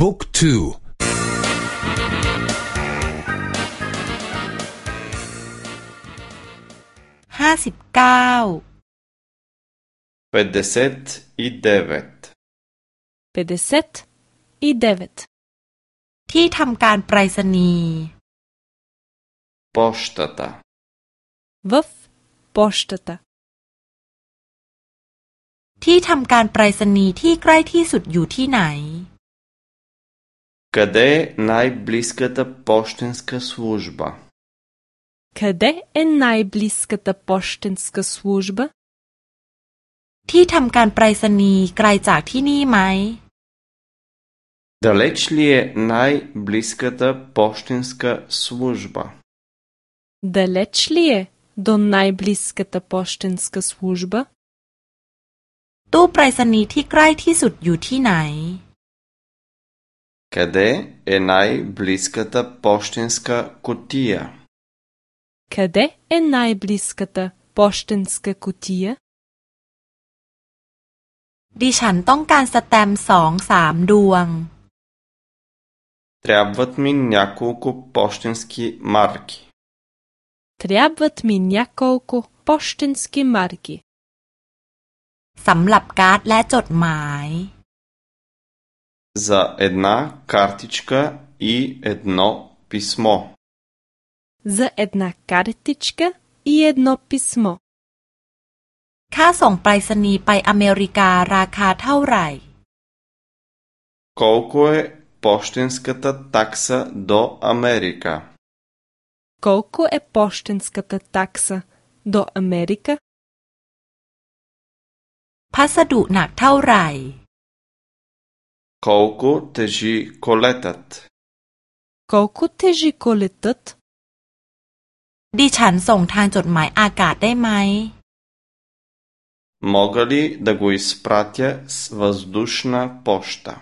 บุ๊กทูห้าสิบเก้าเปเดเซตอีเดเวต59 и 9. ที่ทำการไปรษณีย์ пощата В пощата. ที่ทำการไปรษณีย์ที่ใกล้ที่สุดอยู่ที่ไหน Къде е най-близката пощенска служба? Къде е най-близката пощенска служба? ที่ทำการไปรษณีย์ไกลจากที่นี่ไหม Далеч ли е най-близката пощенска служба? Далеч ли е до най-близката пощенска служба? ตู้ไปรษณีย์ที่ใกล้ที่สุดอยู่ที่ไหน Къде е най-близката пощенска кутия? Къде е най-близката пощенска кутия? ดิฉันต้องการสแตมป์สองสามดวง Трябват ми няколко пощенски марки. Трябват ми няколко пощенски марки สำหรับการ์ดและจดหมาย За една картичка и едно писмо. за една картичка и едно писмо. ค่าส่งไปรษณีย์ไปอเมริการาคาเท่าไหร่ Колко е пощенската такса до Америка? Колко е пощенската такса до Америка? พัสดุหนักเท่าไหร่ Колко тежи колетът? Колко тежи колетът? ดิฉันส่งทางจดหมายอากาศได้ไหม Мога ли да го изпратя с въздушна поща?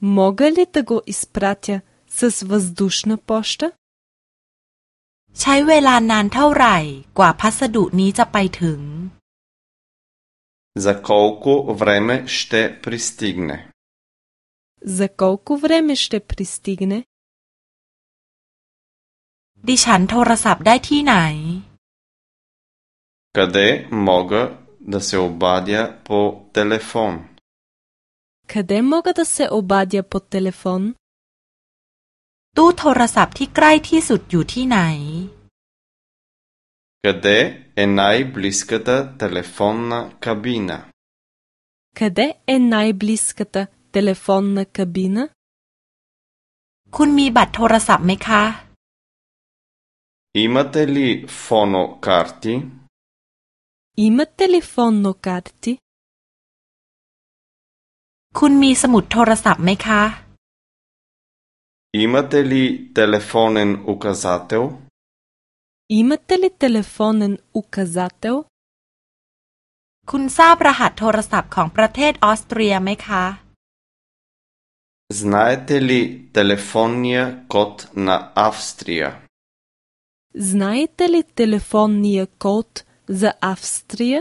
Мога ли да го изпратя с въздушна поща? ใช้เวลานานเท่าไหร่ กว่าพัสดุนี้จะไปถึง За колко време ще пристигне? За колко време ще пристигне? ดิฉันโทรศัพท์ได้ที่ไหน Къде мога да се обадя по телефон? Къде мога да се обадя по телефон? ตู้โทรศัพท์ที่ใกล้ที่สุดอยู่ที่ไหน Къде е най-близката телефонна кабина? Къде е най-близката телефонна кабина? คุณมีบัตรโทรศัพท์ไหมคะ Имате ли фонокарти? Имате ли фоннокарти? คุณมีสมุดโทรศัพท์ไหมคะ Имате ли телефонен указател? Имате ли телефонен указател? คุณทราบรหัสโทรศัพท์ของประเทศออสเตรียไหมคะ Знаете ли телефонния код на Австрия? Знаете ли телефонния код за Австрия?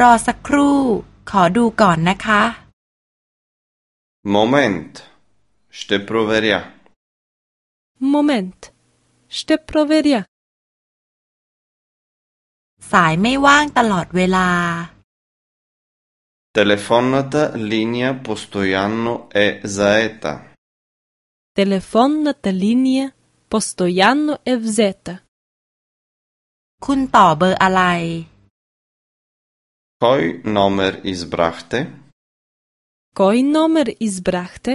รอสักครู่ ขอดูก่อนนะคะ Момент. Ще проверя. Момент. Ще проверя. สายไม่ว่างตลอดเวลา Телефонната линия постоянно е заета. Телефонната линия постоянно е взета. คุณต่อเบอร์อะไร Кой номер избрахте? Кой номер избрахте?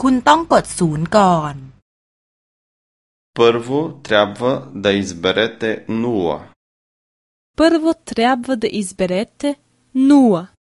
คุณต้องกดศูนย์ก่อน Първо трябва да изберете 0. Първо трябва да изберете 0. nua.